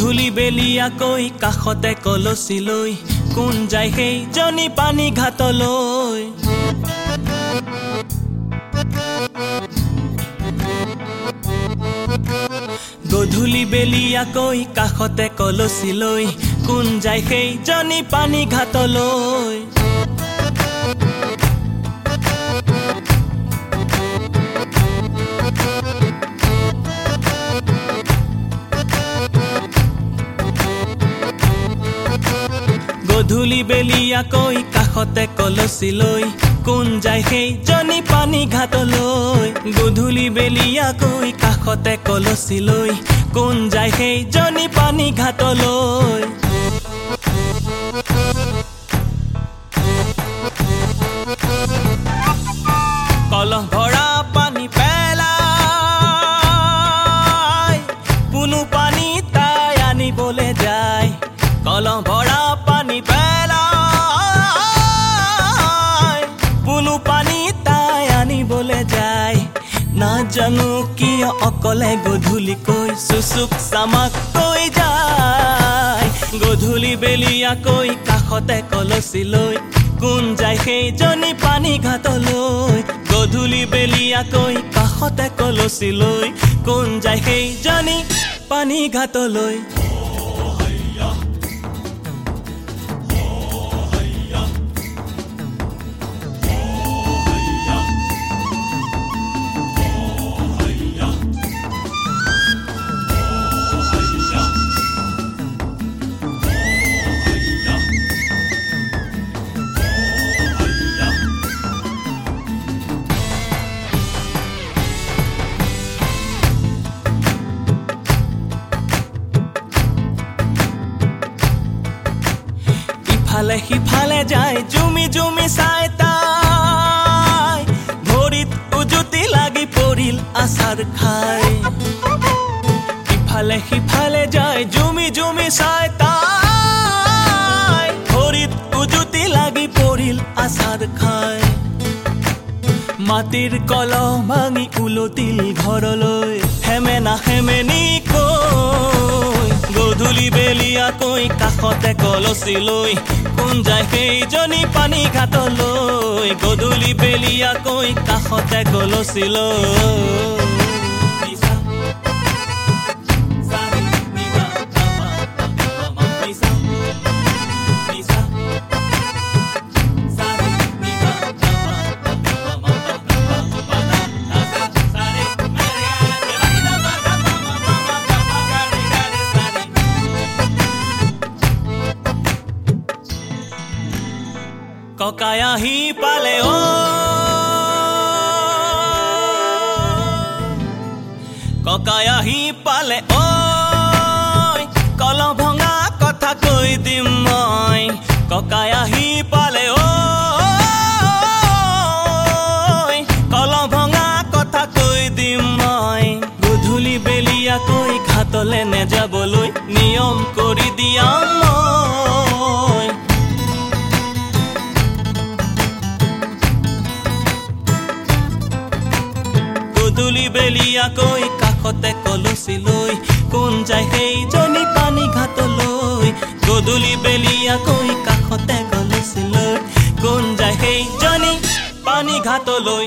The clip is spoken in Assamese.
গধূলি বেলিয়াকৈ কাষতে কলচি লৈ কোন যায় সেইজনী পানী ঘাটলৈ। গধূলি বেলিয়াকৈ কাষতে কলচি লৈ কোন যায় সেইজনী পানী ঘাটলৈ। গধূলি বেলিয়াকৈ কাষতে কলচি লৈ কোন যায় সেইজনী পানী ঘাটলৈ। গধূলি বেলিয়াকৈ কাষতে কলচি লৈ কোন যায় সেইজনী পানী ঘাটলৈ। কলহ ভৰা পানী পেলাই কোনো পানী তাই আনিবলৈ যায়। নাজানো কিয় অকলে গধূলিকৈ চুচুক চামাক কৈ যায়। গধূলি বেলিয়াকৈ কাষতে কলচি লৈ কোন যায় সেইজনী পানী ঘাটলৈ। গধূলি বেলিয়াকৈ কাষতে কলচি লৈ কোন যায় সেইজনী পানী ঘাটলৈ। ইফালে সিফালে যায়, জুমি জুমি চাই তাই। ভৰিত উজুতি লাগি পৰিল আচাৰ খাই। ইফালে সিফালে যায়, জুমি জুমি চাই তাই। ভৰিত উজুতি লাগি পৰিল আচাৰ খাই। মাটিৰ কলহ ভাঙি উলটিল ঘৰলৈ হেমেনা হেমেনি বেলিয়াকৈ কাষতে কলচি লৈ কোন যায় সেইজনী পানী ঘাটলৈ গধূলি বেলিয়াকৈ কাষতে কলচি লৈ। ককাই আহি পালে অ ককাই আহি পালে ঐ কল ভঙা কথা কৈ দিম মই? ককাই আহি পালে ঐ কল ভঙা কথা কৈ দিম মই? গধূলি বেলিয়াকৈ ঘাটলে নেযাবলৈ? বেলিয়াকৈ কাষতে কলচি কোন যায় সেইজনী পানী ঘাটলৈ। গধূলি বেলিয়াকৈ কাষতে কলচি কোন যায় সেইজনী পানী ঘাটলৈ।